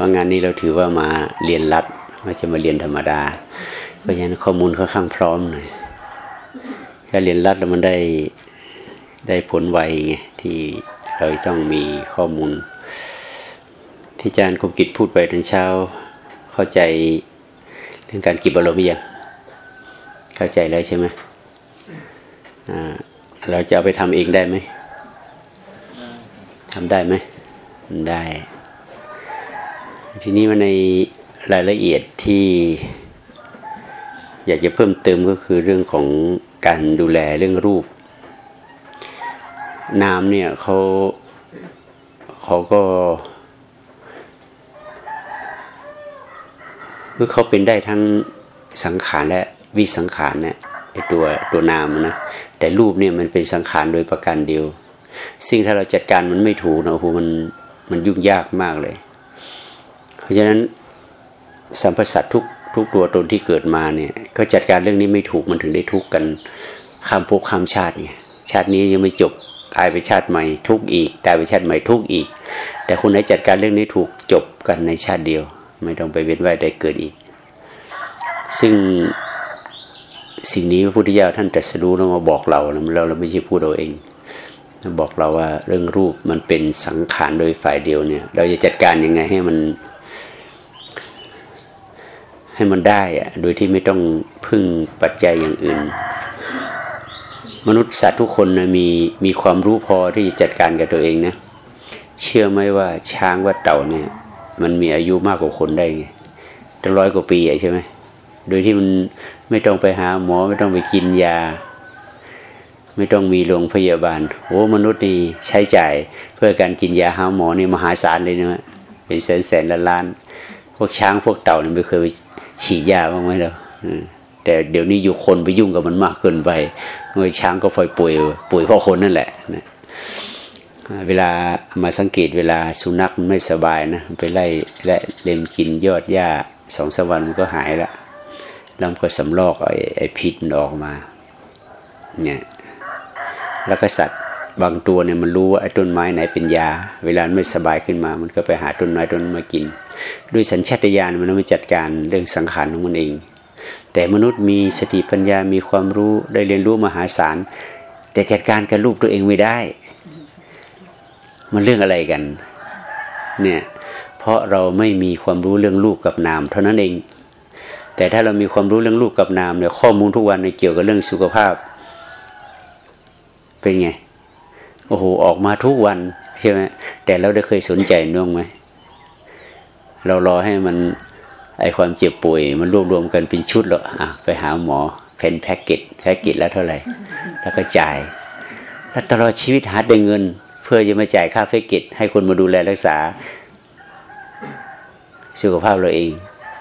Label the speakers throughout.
Speaker 1: ราะงานนี้เราถือว่ามาเรียนรัดไม่จะมาเรียนธรรมดา เพราะฉะนั้นข้อมูลค่อนข้างพร้อมหน่อยถ้าเรียนรัดแล้วมันได้ได้ผลไวไงที่เราต้องมีข้อมูล ที่อาจารย์คมกิจพูดไปตอนเช้า เข้าใจเรื่องการกิบอารมณ์ยังเข้าใจแล้วใช่ไหมเราจะเอาไปทำเองได้ไหมทำได้ไหมได้ ทีนี้มาในรายละเอียดที่อยากจะเพิ่มเติมก็คือเรื่องของการดูแลเรื่องรูป น้ำเนี่ยเขาเขาก็คือเขาเป็นได้ทั้งสังขารและวิสังขารเนี่ยตัวตัวนามนะแต่รูปเนี่ยมันเป็นสังขารโดยประการเดียว ซึ่งถ้าเราจัดการมันไม่ถูกนะโอ้โหมันมันยุ่งยากมากเลย ราะฉะนั้นสัมพสัตทุกทุกตัวตนที่เกิดมาเนี่ยก็จัดการเรื่องนี้ไม่ถูกมันถึงได้ทุกข์กันข้ามภพข้ามชาติไงชาตินี้ยังไม่จบตายไปชาติใหม่ทุกอีกตายไปชาติใหม่ทุกอีก แต่คุณได้จัดการเรื่องนี้ถูกจบกันในชาติเดียว ไม่ต้องไปเวียนว่ายได้เกิดอีก ซึ่งสิ่งนี้พระพุทธเจ้าท่านตรัสรู้แล้วมาบอกเราเราเราไม่ใช่พูดเราเองบอกเราว่าเรื่องรูปมันเป็นสังขารโดยฝ่ายเดียวเนี่ย เราจะจัดการยังไงให้มัน ให้มันได้อะโดยที่ไม่ต้องพึ่งปัจจัยอย่างอื่น มนุษย์สัตว์ทุกคนนะมีมีความรู้พอที่จะจัดการกับตัวเองนะเชื่อไหมว่าช้างว่าเต่าเนี่ย มันมีอายุมากกว่าคนได้ไงตั้งร้อยกว่าปีใช่ไหมโดยที่มันไม่ต้องไปหาหมอไม่ต้องไปกินยา ไม่ต้องมีโรงพยาบาลโอ้มนุษย์นี่ใช้จ่ายเพื่อการกินยาหาหมอนี่มหาศาลเลยเนะเป็นแสนแสนล้านล้านพวกช้างพวกเต่านี่ไม่เคย ฉีดยาบ้างไหมเราแต่เดี๋ยวนี้อยู่คนไปยุ่งกับมันมากเกินไปเงยช้างก็พลอยป่วยป่วยเพราะคนนั่นแหละนะเวลามาสังเกตเวลาสุนัขมันไม่สบายนะไปไล่และเล่นกินยอดหญ้าสองสวรรค์มันก็หายละแล้วก็สำลอกไอ้ไอพิษมันออกมาเนี่ยแล้วก็สัตว์บางตัวเนี่ยมันรู้ว่าไอ้ต้นไม้ไหนเป็นยา เวลาไม่สบายขึ้นมา มันก็ไปหาต้นไม้ต้นมากิน ด้วยสัญชาตญาณมันไม่จัดการเรื่องสังขารของมันเอง แต่มนุษย์มีสติปัญญามีความรู้ได้เรียนรู้มหาศาล แต่จัดการกับรูปตัวเองไม่ได้ มันเรื่องอะไรกันเนี่ยเพราะเราไม่มีความรู้เรื่องรูปกับนาม เท่านั้นเอง แต่ถ้าเรามีความรู้เรื่องรูปกับนามเนี่ยข้อมูลทุกวันในเกี่ยวกับเรื่องสุขภาพ เป็นไงโอ้โหออกมาทุกวันใช่ไหมแต่เราได้เคยสนใจน้องไหม เรารอให้มันไอความเจ็บป่วย มันรวบรวมกันเป็นชุดหรออะไปหาหมอเป็นแพ็กเกจแพ็กเกจแล้วเท่าไหร่ แล้วก็จ่าย แล้วตลอดชีวิตหาได้เงิน เพื่อจะมาจ่ายค่าแพ็กเกจให้คนมาดูแลรักษา สุขภาพเราเอง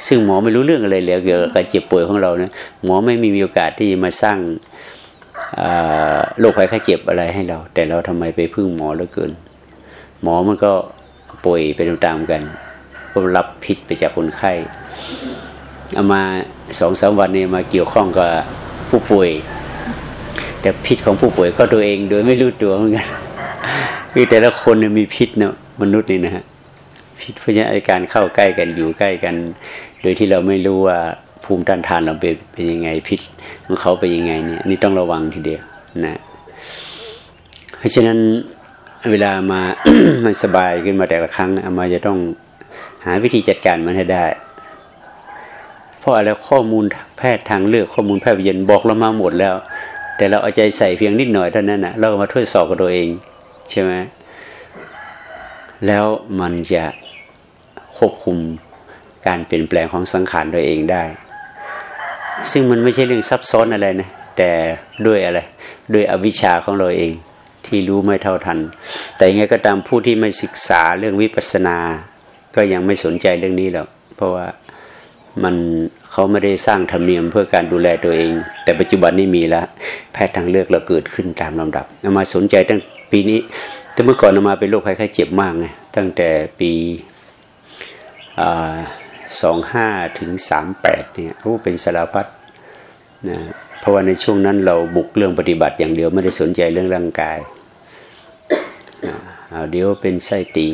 Speaker 1: ซึ่งหมอไม่รู้เรื่องอะไรเลยเกี่ยวกับการเจ็บป่วยของเรานะหมอไม่มีโอกาสที่จะมาสร้างโรคภัยไข้เจ็บอะไรให้เรา แต่เราทำไมไปพึ่งหมอเหลือเกิน หมอมันก็ป่วยไปตามๆกัน ก็รับพิษไปจากคนไข้เอามาสองสามวันนี้มาเกี่ยวข้องกับผู้ป่วย แต่พิษของผู้ป่วยก็ตัวเองโดยไม่รู้ตัวเหมือนกันคือแต่ละคนมีพิษเนาะมนุษย์นี่นะฮะพิษเพราะฉะนั้นการเข้าใกล้กันอยู่ใกล้กัน โดยที่เราไม่รู้ว่าภูมิต้านทานเราเป็นเป็นยังไงพิษของเขาเป็นยังไงเนี่ยนี่ต้องระวังทีเดียวนะเพราะฉะนั้นเวลามามันสบายขึ้นมาแต่ละครั้งอามาจะต้อง หาวิธีจัดการมันให้ได้ เพราะอะไรข้อมูลแพทย์ทางเลือกข้อมูลแพทย์วิญญาบอกเรามาหมดแล้ว แต่เราเอาใจใส่เพียงนิดหน่อยเท่านั้นนะเรามาทดสอบกับตัวเอง ใช่ไหมแล้วมันจะควบคุมการเปลี่ยนแปลงของสังขารตัวเองได้ ซึ่งมันไม่ใช่เรื่องซับซ้อนอะไรนะ แต่ด้วยอะไร ด้วยอวิชชาของเราเองที่รู้ไม่เท่าทัน แต่ยังไงก็ตามผู้ที่ไม่ศึกษาเรื่องวิปัสสนา ก็ยังไม่สนใจเรื่องนี้หรอกเพราะว่ามันเขาไม่ได้สร้างธรรมเนียมเพื่อการดูแลตัวเอง แต่ปัจจุบันนี้มีแล้วแพทย์ทางเลือกเราเกิดขึ้นตามลำดับนามาสนใจตั้งปีนี้ แต่เมื่อก่อนนามาเป็นโรคภัยไข้เจ็บมากไงตั้งแต่ปีสองห้าถึงสามแปดเนี่ยโอ้เป็นสารพัดนะเพราะว่าในช่วงนั้นเราบุกเรื่องปฏิบัติอย่างเดียวไม่ได้สนใจเรื่องร่างกายเดี๋ยวเป็นไส้ติ่ง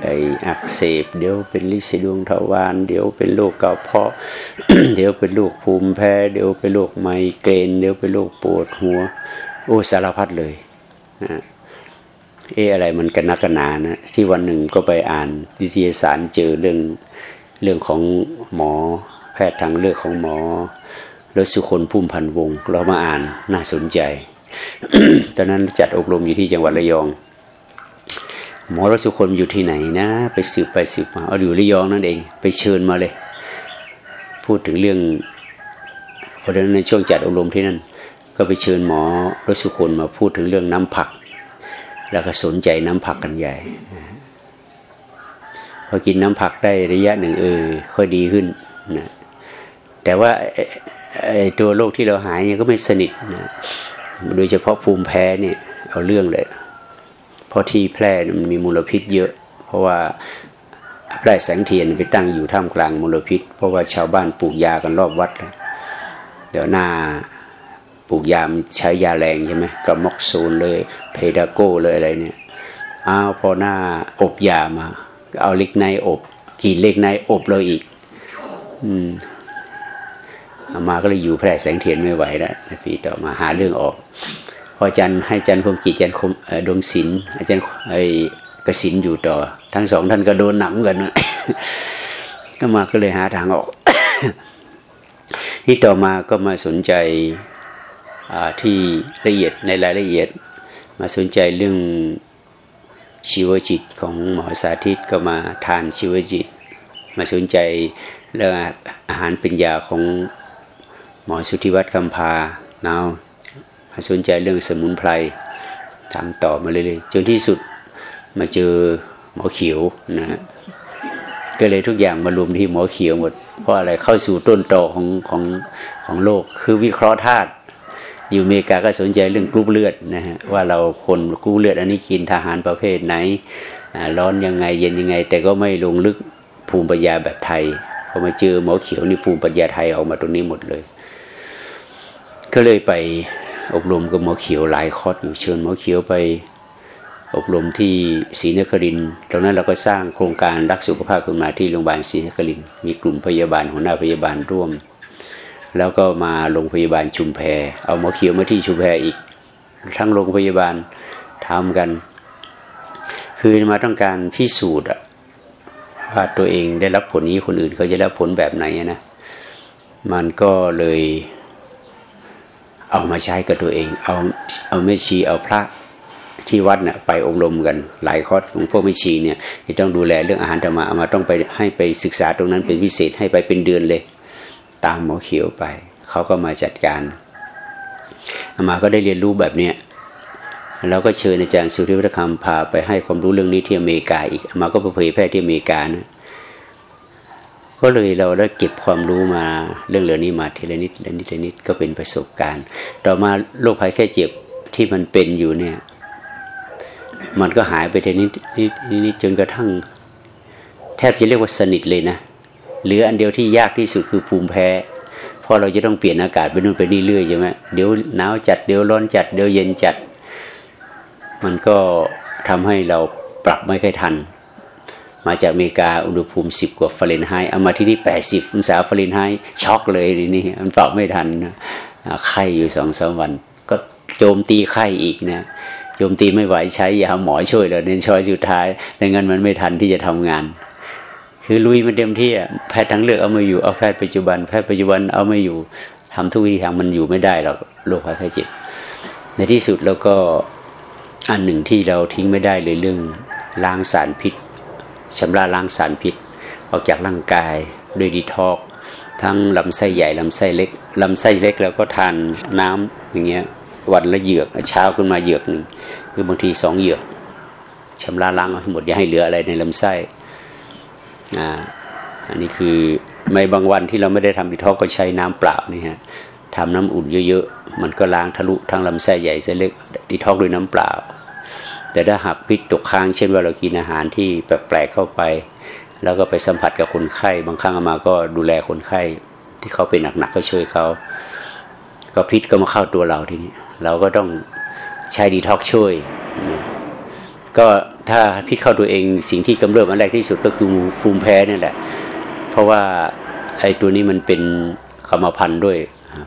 Speaker 1: ไออักเสบ เดี๋ยวเป็นลิซิดวงทวารเดี๋ยวเป็นโรคกระเพาะ เดี๋ยวเป็นโรคภูมิแพ้ เดี๋ยวเป็นโรคไมเกรน เดี๋ยวเป็นโรคปวดหัว โอ้สารพัดเลยนะเอออะไรมันกันนักกันหนานะที่วันหนึ่งก็ไปอ่านวิทยาสารเจอเรื่องเรื่องของหมอ แพทย์ทางเลือกของหมอรสุคนพุ่มพันวงเรามาอ่านน่าสนใจ ตอนนั้นจัดอบรมอยู่ที่จังหวัดระยอง หมอรสุคนอยู่ที่ไหนนะ ไปสืบไปสืบมาเอาอยู่ระยองนั่นเอง ไปเชิญมาเลย พูดถึงเรื่องเพอดันในช่วงจัดอบรมที่นั่น ก็ไปเชิญหมอรสุคนมาพูดถึงเรื่องน้ำผัก แล้วก็สนใจน้ำผักกันใหญ่พอกินน้ำผักได้ระยะหนึ่งเออค่อยดีขึ้นนะแต่ว่าตัวโรคที่เราหายเนี่ยก็ไม่สนิทนะโดยเฉพาะภูมิแพ้เนี่ยเอาเรื่องเลย เพราะที่แพร่มันมีมลพิษเยอะ เพราะว่าแพร่แสงเทียนไปตั้งอยู่ท่ามกลางมลพิษ เพราะว่าชาวบ้านปลูกยากันรอบวัดเลยเดี๋ยวหน้าปลูกยาใช้ยาแรงใช่ไหมกับม็อกโซนเลย เพดาโก้เลยอะไรเนี่ยอ้าวพอหน้าอบยามา เอาเล็กในอบกินเล็กในอบเราอีก อืมมาก็เลยอยู่แพร่แสงเทียนไม่ไหวแล้วปีต่อมาหาเรื่องออก พอาจันให้อาจันคมกิจจันคมดวงศิลป์อาจารย์ไอ้กสินอยู่ต่อ ทั้งสองท่านก็โดนหนำกันก็มาก็เลยหาทางออกที่ต่อมาก็มาสนใจที่ละเอียดในรายละเอียด มาสนใจเรื่องชีวจิตของหมอสาธิตก็มาทานชีวจิต มาสนใจเรื่องอาหารป็นยาของหมอสุธิวัฒน์คำพาเนามา สนใจเรื่องสมุนไพรทำต่อมาเรื่อยๆจนที่สุดมาเจอหมอเขียวนะก็เลยทุกอย่างมารวมที่หมอเขียวหมด เพราะอะไรเข้าสู่ต้นตอของของของโลก คือวิเคราะห์ธาตุอยู่อเมริกาก็สนใจเรื่องกรุ๊ปเลือดนะฮะว่าเราคนกรุ๊ปเลือดอันนี้กินอาหารประเภทไหนร้อนยังไงเย็นยังไง แต่ก็ไม่ลงลึกภูมิปัญญาแบบไทยพอมาเจอหมอเขียวนี่ภูมิปัญญาไทยออกมาตรงนี้หมดเลย ก็เลยไป อบรมกับหมอเขียวหลายคอร์สอยู่เชิญหมอเขียวไปอบรมที่ศรีนครินทร์ตรงนั้นเราก็สร้างโครงการรักสุขภาพขึ้นมาที่โรงพยาบาลศรีนครินทร์มีกลุ่มพยาบาลหัวหน้าพยาบาลร่วม แล้วก็มาโรงพยาบาลชุมแพ เอาหมอเขียวมาที่ชุมแพอีก ทั้งโรงพยาบาลทำกัน คือมาต้องการพิสูจน์ว่าตัวเองได้รับผลนี้คนอื่นเขาจะได้ผลแบบไหนนะ มันก็เลย เอามาใช้กับตัวเอง เอาเอาไม่ชีเอาพระที่วัดเนี่ยไปอบรมกันหลายคอร์สของพวกไม่ชีเนี่ยที่ต้องดูแลเรื่องอาหารธรรมะมาต้องไปให้ไปศึกษาตรงนั้นเป็นพิเศษให้ไปเป็นเดือนเลย ตามหมอเขียวไป เขาก็มาจัดการอามาก็ได้เรียนรู้แบบเนี้ยแล้วก็เชิญอาจารย์สุริวัฒคำพาไปให้ความรู้เรื่องนี้ที่อเมริกาอีกอามาก็ไปเผยแพร่ที่อเมริกานะ ก็เลยเราได้เก็บความรู้มาเรื่องเหล่านี้มาทีละนิดละนิดละนิดก็เป็นประสบการณ์ ต่อมาโรคภัยไข้เจ็บที่มันเป็นอยู่เนี่ย มันก็หายไปทีนิดนิดนิดจนกระทั่ง แทบจะเรียกว่าสนิทเลยนะเหลืออันเดียวที่ยากที่สุดคือภูมิแพ้เพราะเราจะต้องเปลี่ยนอากาศไปนู่นไปนี่เรื่อยใช่ไหมเดี๋ยวหนาวจัดเดี๋ยวร้อนจัดเดี๋ยวเย็นจัด มันก็ทำให้เราปรับไม่ค่อยทัน มาจากอเมริกาอุณหภูมิสิบกว่าฟาเรนไฮต์เอามาที่นี่แปดสิบองศาฟาเรนไฮต์ช็อกเลยนี่มันปรับไม่ทันไข้อยู่สองสามวัน ก็โจมตีไข้อีกนะโจมตีไม่ไหวใช้ยาหมอช่วยแล้วในช้อยสุดท้ายดังนั้นมันไม่ทันที่จะทำงาน คือลุยมันเต็มที่แพทย์ทั้งเลือกเอามาอยู่เอาแพทย์ปัจจุบันแพทย์ปัจจุบันเอาม่อยู่ทำทุกวิธีทางมันอยู่ไม่ได้หรอกโรคภัยไข้เจ็บในที่สุดแล้วก็อันหนึ่งที่เราทิ้งไม่ได้เลยเรื่องล้างสารพิษ ชำระล้างสารพิษ ออกจากร่างกายด้วยดีทอกทั้งลำไส้ใหญ่ลำไส้เล็กลำไส้เล็กแล้วก็ทานน้ำอย่างเงี้ยวันละเหยือกเช้าขึ้นมาเหยือกหนึ่งคือบางทีสองเหยือกชำระล้างให้หมดอย่าให้เหลืออะไรในลำไส้อ่าอันนี้คือไม่บางวันที่เราไม่ได้ทำดีทอกก็ใช้น้ำเปล่านี่ฮะทำน้ำอุ่นเยอะๆมันก็ล้างทะลุทั้งลำไส้ใหญ่ไส้เล็กดีทอกด้วยน้ำเปล่า แต่ถ้าหากพิษตกค้าง เช่นว่าเรากินอาหารที่แปลกๆเข้าไป แล้วก็ไปสัมผัสกับคนไข้ บางครั้งมาก็ดูแลคนไข้ ที่เขาเป็นหนักๆก็ช่วยเขาก็พิษก็มาเข้าตัวเราทีนี้เราก็ต้องใช้ดีท็อกช่วย ก็ถ้าพิษเข้าตัวเองสิ่งที่กำเริบอันแรกที่สุดก็คือภูมิแพ้นี่แหละ เพราะว่าไอ้ตัวนี้มันเป็นกรรมพันธุ์ด้วย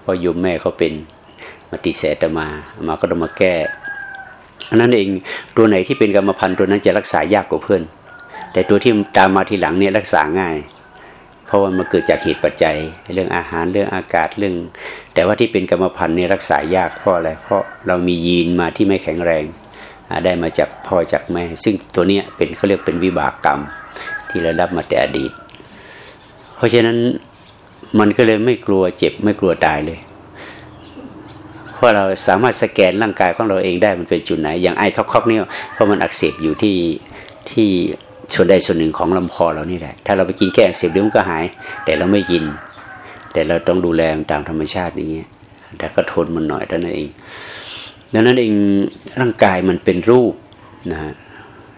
Speaker 1: เพราะยมแม่เขาเป็นมาติเสตมา มาก็ต้องมาแก้ นนั้นเองตัวไหนที่เป็นกรรมพันธุ์ตัวนั้นจะรักษายากกว่าเพื่อน แต่ตัวที่ตามมาทีหลังเนี่ยรักษาง่าย เพราะว่ามันเกิดจากเหตุปัจจัย เรื่องอาหารเรื่องอากาศเรื่อง แต่ว่าที่เป็นกรรมพันธุ์เนี่ยรักษายากเพราะอะไร เพราะเรามียีนมาที่ไม่แข็งแรงได้มาจากพ่อจากแม่ ซึ่งตัวเนี้ยเป็นเขาเรียกเป็นวิบากกรรม ที่เรารับมาแต่อดีต เพราะฉะนั้นมันก็เลยไม่กลัวเจ็บไม่กลัวตายเลย ราะเราสามารถสแกนร่างกายของเราเองได้มันเป็นจุดไหน อย่างไอคอกๆเนี่ยเพราะมันอักเสบอยู่ที่ที่ส่วนใดส่วนหนึ่งของลำคอเรานี่แหละ ถ้าเราไปกินแก้อักเสบเดี๋ยวมันก็หาย แต่เราไม่กิน แต่เราต้องดูแลตามธรรมชาติอย่างเงี้ยแต่ก็ทนมันหน่อยเท่านั้นเองดังนั้นเองร่างกายมันเป็นรูปนะ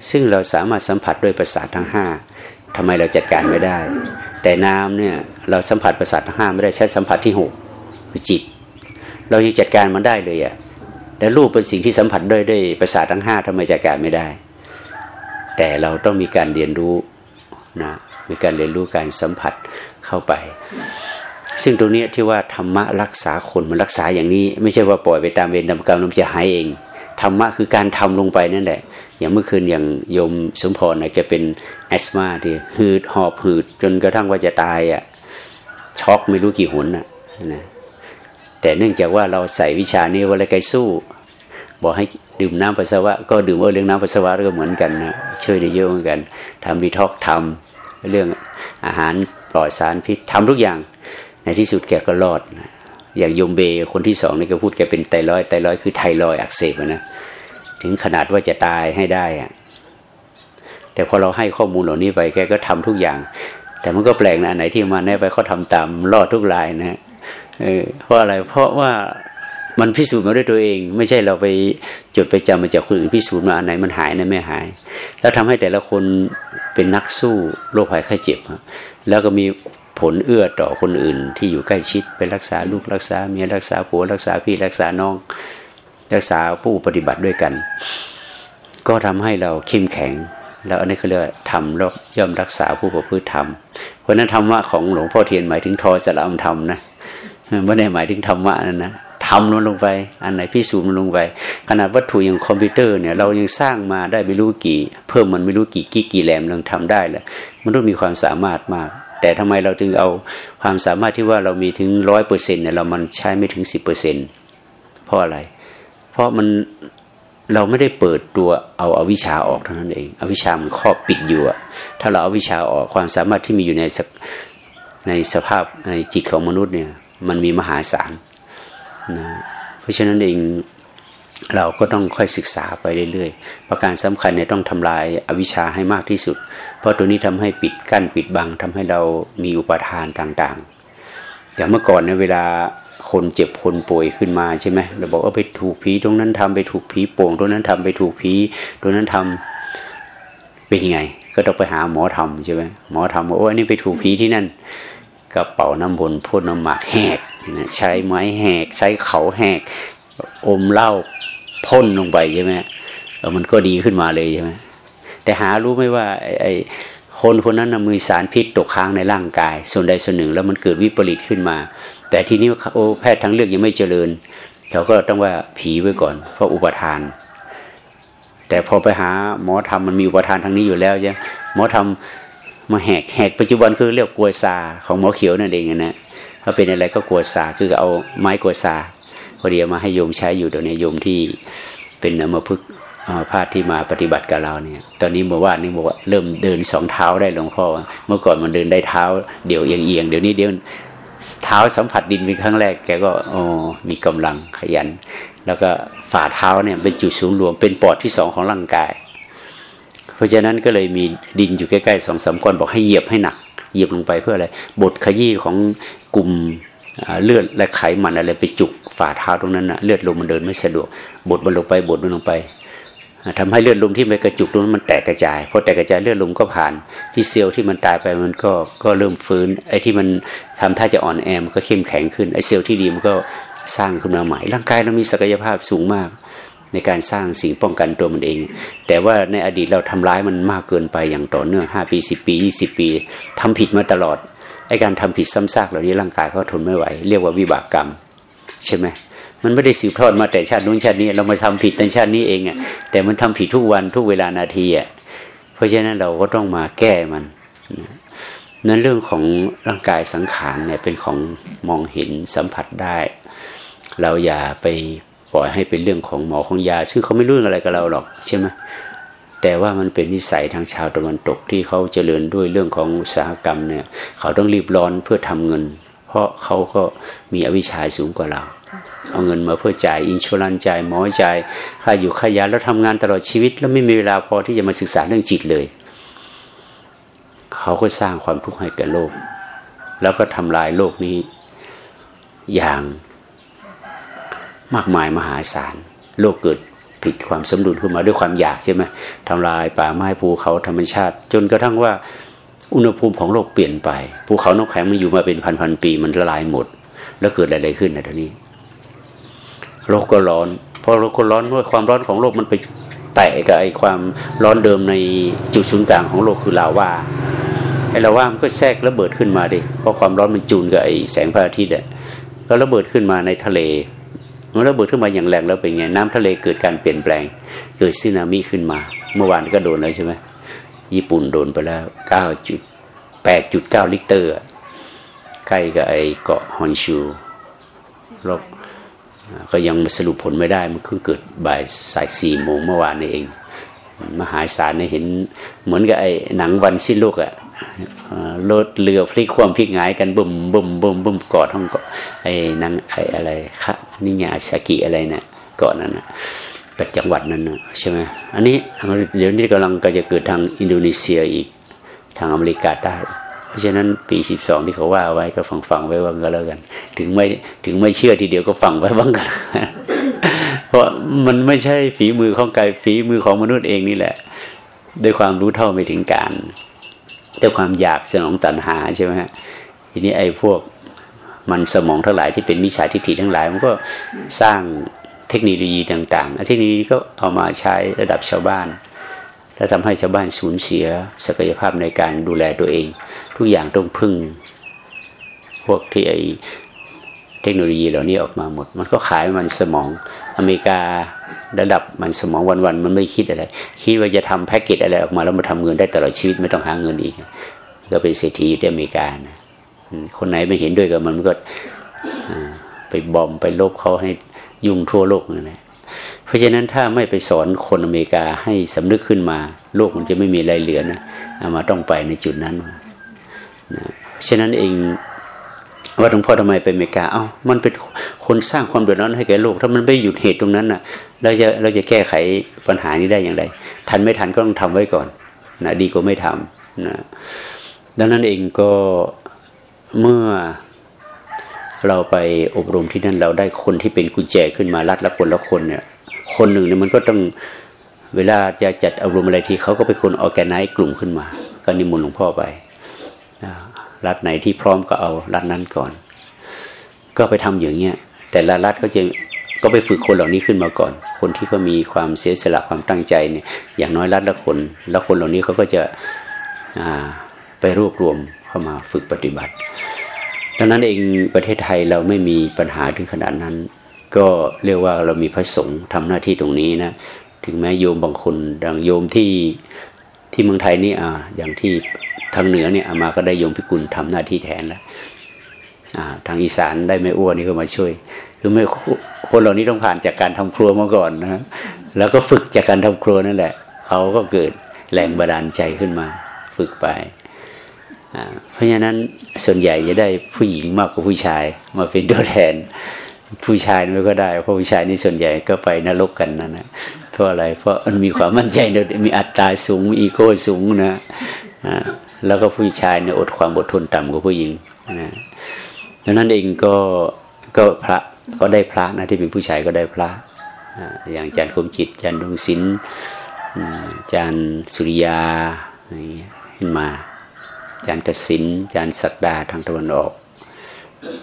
Speaker 1: ซึ่งเราสามารถสัมผัสด้วยประสาททั้งห้าทำไมเราจัดการไม่ได้ แต่น้ำเนี่ยเราสัมผัสประสาททั้งห้าไม่ได้ใช้สัมผัสที่หกคือจิต เรายังจัดการมันได้เลยอะ่ะแต่รูปเป็นสิ่งที่สัมผัสด้วยด้วยประสาททั้งห้าทำไมจัดการไม่ได้ แต่เราต้องมีการเรียนรู้นะมีการเรียนรู้การสัมผัสเข้าไป ซึ่งตรงนี้ที่ว่าธรรมะรักษาคนมันรักษาอย่างนี้ ไม่ใช่ว่าปล่อยไปตามเวรตามกรรมมันจะหายเองธรรมะคือการทำลงไปนั่นแหละ อย่างเมื่อคืนอย่างโยมสมพรนะแกเป็นแอสมาที่หืดหอบหืดจนกระทั่งว่าจะตายอะช็อกไม่รู้กี่หนนะนะ แต่เนื่องจากว่าเราใส่วิชานี้ว่าอะไรไกสู้ บอกให้ดื่มน้ำปัสสาวะก็ดื่มเออเรื่องน้ำปัสสาวะก็เหมือนกันนะช่วยได้เยอะเหมือนกันทำดีท็อกทำเรื่องอาหารปลอดสารพิษทำทุกอย่างในที่สุดแกก็รอดนะอย่างยมเบคนที่สองนี่ก็พูดแกเป็นไตรอยไตรอยคือไทรอยอักเสบนะถึงขนาดว่าจะตายให้ได้อะแต่พอเราให้ข้อมูลเหล่านี้ไปแกก็ทำทุกอย่าง แต่มันก็แปลกนะไหนที่มาแน่ไปเขาทาตามรอดทุกรายนะ เพราะอะไรเพราะว่ามันพิสูจน์มาด้วยตัวเอง ไม่ใช่เราไปจดไปจำมาจากคนอื่นพิสูจน์มาอันไหนมันหายนไม่หาย แล้วทำให้แต่ละคนเป็นนักสู้โรคภัยไข้เจ็บ แล้วก็มีผลเอื้อต่อคนอื่น ที่อยู่ใกล้ชิดไปรักษาลูกรักษาเมียรักษาผัวรักษาพี่รักษาน้อง รักษาผู้ปฏิบัติด้วยกัน ก็ทำให้เราเข้มแข็ง แล้วอันนี้เขาเรียกทำแล้วย่อมรักษาผู้ประพฤติธรรมเพราะนั้นธรรมะของหลวงพ่อเทียนหมายถึงทอสละมธรรมนะ ไม่ได้หมายถึงธรรมะนั่นนะทำมันลงไป อันไหนพิสูจน์มันลงไป ขนาดวัตถุอย่างคอมพิวเตอร์เนี่ยเรายังสร้างมาได้ไม่รู้กี่ เพิ่มมันไม่รู้กี่กี่กี่แรมเราทำได้แล้วมันต้องมีความสามารถมาก แต่ทำไมเราถึงเอาความสามารถที่ว่าเรามีถึงร้อยเปอร์เซ็นเนี่ยเรามันใช้ไม่ถึงสิบเปอร์เซ็นเพราะอะไร เพราะมันเราไม่ได้เปิดตัวเอาอาวิชชาออกเท่านั้นเองอวิชชามันครอบปิดอยู่อะถ้าเราเอาวิชาออกความสามารถที่มีอยู่ในในสภาพในจิตของมนุษย์เนี่ย มันมีมหาศาลนะเพราะฉะนั้นเองเราก็ต้องค่อยศึกษาไปเรื่อยๆ ประการสำคัญเนี่ยต้องทำลายอวิชชาให้มากที่สุด เพราะตัวนี้ทำให้ปิดกั้นปิดบังทำให้เรามีอุปทานต่างๆ อย่างเมื่อก่อนในเวลาคนเจ็บคนป่วยขึ้นมาใช่ไหมเราบอกว่าไปถูกผีตรงนั้นทำไปถูกผีโป่งตรงนั้นทำไปถูกผีตรงนั้นทำเป็นยังไง ก็ต้องไปหาหมอทำใช่ไหมหมอทำว่าโอ้อันนี้ไปถูกผีที่นั่น กระเป๋าน้ำบนพ่นน้ำหมากแหกใช้ไม้แหก ใช้เขาแหก อมเหล้าพ่นลงไปใช่ไหมมันก็ดีขึ้นมาเลยใช่ไหมแต่หารู้ไหมว่าไอ้คนคนนั้นมีสารพิษตกค้างในร่างกาย ส่วนใดส่วนหนึ่งแล้วมันเกิดวิปริตขึ้นมา แต่ทีนี้โอ้แพทย์ทั้งเลือกยังไม่เจริญเขาก็ต้องว่าผีไว้ก่อน เพราะอุปทาน แต่พอไปหาหมอทำมันมีอุปทานทางนี้อยู่แล้วใช่หมอทำ มาแหกแหกปัจจุบันคือเรียกกลัวซาของหมอเขียวนั่นเองนะถ้าเป็นอะไรก็กลัวซาคือเอาไม้กลัวซาพอดีมาให้โยมใช้อยู่เดี๋ยวนี้โยมที่เป็นอมพึกพาดที่มาปฏิบัติกับเราเนี่ย ตอนนี้บอกว่านี่บอกว่าเริ่มเดินสองเท้าได้หลวงพ่อ เมื่อก่อนมันเดินได้เท้า เดี๋ยวเอียงเอียงเดี๋ยวนี้เดี๋ยวเท้าสัมผัสดินเป็นครั้งแรกแกก็อ๋อมีกำลังขยัน แล้วก็ฝ่าเท้าเนี่ยเป็นจุดสูงรวมเป็นปอดที่สองของร่างกาย เพราะฉะนั้นก็เลยมีดินอยู่ใกล้ๆสองสามก้อนบอกให้เหยียบให้หนัก เหยียบลงไปเพื่ออะไรบทขยี้ของกลุ่มเลือดและไขมันอะไรไปจุกฝ่าเท้าตรงนั้นนะเลือดลมมันเดินไม่สะดวก บดมันลงไปบดมันลงไปทำให้เลือดลมที่ไปกระจุกตรงนั้นมันแตกกระจายพอแตกกระจายเลือดลมก็ผ่าน ที่เซลล์ที่มันตายไปมันก็ก็เริ่มฟื้นไอ้ที่มันทำท่าจะอ่อนแอมันก็เข้มแข็งขึ้นไอ้เซลล์ที่ดีมันก็สร้างขึ้นมาใหม่ร่างกายเรามีศักยภาพสูงมาก ในการสร้างสิ่งป้องกันตัวมันเอง แต่ว่าในอดีตเราทำร้ายมันมากเกินไปอย่างต่อเนื่องห้าปีสิปียี่สิบปีทำผิดมาตลอดไอการทำผิดซ้ำซากเหล่านี้ร่างกายเขาทนไม่ไหว เรียกว่าวิบากกรรม ใช่ไหมมันไม่ได้สืบทอดมาแต่ชาตินู้นชาตินี้ เรามาทำผิดในชาตินี้เองอะแต่มันทำผิดทุกวันทุกเวลานาทีอะเพราะฉะนั้นเราก็ต้องมาแก้มันนั้นเรื่องของร่างกายสังขารเนี่ยเป็นของมองเห็นสัมผัสได้ เราอย่าไป ล่อยให้เป็นเรื่องของหมอของยา ซึ่งเขาไม่รู้อะไรกับเราหรอกใช่ไหมแต่ว่ามันเป็นนิสัยทางชาวตะวันตกที่เขาเจริญด้วยเรื่องของอุตสาหกรรมเนี่ย เขาต้องรีบร้อนเพื่อทำเงิน เพราะเขาก็มีอวิชชาสูงกว่าเรา เอาเงินมาเพื่อจ่ายอินชูรันจ่ายหมอจ่ายค่าอยู่ค่ายาแล้วทำงานตลอดชีวิต แล้วไม่มีเวลาพอที่จะมาศึกษาเรื่องจิตเลย เขาก็สร้างความทุกข์ให้แก่โลก แล้วก็ทำลายโลกนี้อย่าง มากมายมหาศาล โลกเกิดผิดความสมดุลขึ้นมาด้วยความอยากใช่ไหมทำลายป่าไม้ภูเขาธรรมชาติ จนกระทั่งว่าอุณหภูมิของโลกเปลี่ยนไปภูเขาน้ำแข็งมันอยู่มาเป็นพันพันปีมันละลายหมด แล้วเกิดอะไรขึ้นในตอนนี้โลกก็ร้อนพราะโลกก็ร้อนด้วยความร้อนของโลกมันไปแตะกับไอ้ความร้อนเดิมในจุดศูนย์กลางของโลกคือลาวาไอ้ลาวามันก็แทรกระเบิดขึ้นมาดิเพราะความร้อนมันจูนกับไอ้แสงพระอาทิตย์อะก็ระเบิดขึ้นมาในทะเล มันระเบิดขึ้นมาอย่างแรงแล้วเป็นไงน้ำทะเลเกิดการเปลี่ยนแปลง เกิดซึนามิขึ้นมา เมื่อวานก็โดนแล้วใช่ไหมญี่ปุ่นโดนไปแล้วเก้าจุดแปดจุดเก้าลิตรใกล้กับไอเกาะฮอนชูรบก็ยังสรุปผลไม่ได้มันเพิ่งเกิดบ่ายสายสี่โมงเมื่อวานนี้เอง มหาศาลเนี่ยเห็นเหมือนกับไอ้หนังวันสิ้นโลกอะ รถเรือพลิกคว่ำพลิกหงายกันบุ่มบุ่มบุ่มบุ่มเกาะท้องเกาะไอ้นางไอ้อะไรคะนิญาชากิอะไรเนะี่ยเกาะนั้นนะเป็จังหวัดนั้นนะใช่ไหมอันนี้เดี๋ยวนี้กำลังก็จะเกิดทางอินโดนีเซียอีกทางอเมริกาได้เพราะฉะนั้นปีสิบสองที่เขาว่าไว้ก็ฟังฟังไว้บ้างก็แล้วกัน ถึงไม่ถึงไม่เชื่อทีเดียวก็ฟังไว้บ้างกันเพราะมันไม่ใช่ฝีมือของกายฝีมือของมนุษย์เองนี่แหละ ด้วยความรู้เท่าไม่ถึงการ ด้วยความอยากสนองตัณหาใช่ไหมฮะทีนี้ไอ้พวกมันสมองทั้งหลายที่เป็นมิจฉาทิฏฐิทั้งหลาย มันก็สร้างเทคโนโลยีต่างๆเทคโนโลยีก็เอามาใช้ระดับชาวบ้าน แล้วทำให้ชาวบ้านสูญเสียศักยภาพในการดูแลตัวเอง ทุกอย่างต้องพึ่ง พวกที่ไอ ทคโนโลยีเหล่านี้ออกมาหมด มันก็ขายมันสมองอเมริการะดับมันสมองวันๆมันไม่คิดอะไร คิดว่าจะทำแพ็กเกจอะไรออกมาแล้วมาทำเงินได้ตลอดชีวิตไม่ต้องหาเงินอีก ก็เป็นเศรษฐีอยู่ที่อเมริกานะคนไหนไม่เห็นด้วยกับมันมันก็ไปบอมไปลบเขาให้ยุ่งทั่วโลกนั่นแหละเพราะฉะนั้นถ้าไม่ไปสอนคนอเมริกาให้สำนึกขึ้นมา โลกมันจะไม่มีอะไรเหลือนะเอามาต้องไปในจุดนั้นนะฉะนั้นเอง ว่าหลวงพ่อทำไมไปอเมริกา เอา้ามันเป็นคนสร้างความเดือดร้อนให้แก่โลก ถ้ามันไม่หยุดเหตุตรงนั้นน่ะ เราจะเราจะแก้ไขปัญหานี้ได้อย่างไร ทันไม่ทันก็ต้องทำไว้ก่อนนะดีกว่าไม่ทำนะดังนั้นเองก็เมื่อเราไปอบรมที่นั่นเราได้คนที่เป็นกุญแจขึ้นมารัดละคนละคนเนี่ย คนหนึ่งเนี่ยมันก็ต้องเวลาจะจัดอบรมอะไรทีเขาก็เป็นคนออแกไนซ์กลุ่มขึ้นมา ก็นิมนต์หลวงพ่อไป รัฐไหนที่พร้อมก็เอารัฐนั้นก่อน ก็ไปทำอย่างเงี้ยแต่ละรัฐเขาจะก็ไปฝึกคนเหล่านี้ขึ้นมาก่อน คนที่เขามีความเสียสละความตั้งใจเนี่ยอย่างน้อยรัฐละคนล้วคนเหล่านี้เขาก็จะไปรวบรวมเข้ามาฝึกปฏิบัติดังนั้นเองประเทศไทยเราไม่มีปัญหาถึงขนาดนั้น ก็เรียกว่าเรามีพระสงฆ์ทำหน้าที่ตรงนี้นะถึงแม้โยมบางคนดังโยมที่ที่เมืองไทยนี่อ่าอย่างที่ ทางเหนือเนี่ยอามาก็ได้ยมพิกุลทำหน้าที่แทนแล้วทางอีสานได้ไม่อ้วนนี่ก็มาช่วย คือไม่คนเหล่านี้ต้องผ่านจากการทำครัวมาก่อนนะแล้วก็ฝึกจากการทำครัวนั่นแหละเขาก็เกิดแรงบันดาลใจขึ้นมา ฝึกไปเพราะฉะนั้นส่วนใหญ่จะได้ผู้หญิงมากกว่าผู้ชาย มาเป็นตัวแทน ผู้ชายไม่ก็ได้ เพราะผู้ชายนี่ส่วนใหญ่ก็ไปนรกกันนะนะเพราะอะไรเพราะมันมีความมั่นใจมีอัตราสูงมีอีโก้สูงนะ แล้วก็ผู้ชายเนี่ยอดความอดทนต่ำกว่าผู้หญิงนะดังนั้นเองก็ก็พระก็ได้พระนะที่เป็นผู้ชายก็ได้พระอย่างจารย์คมจิตจารย์ดวงศิลป์จารย์สุริยาอะไรเงี้ยขึ้นมาจารย์กสินจารย์ศักดาทางตะวันออก